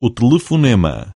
o telefonema.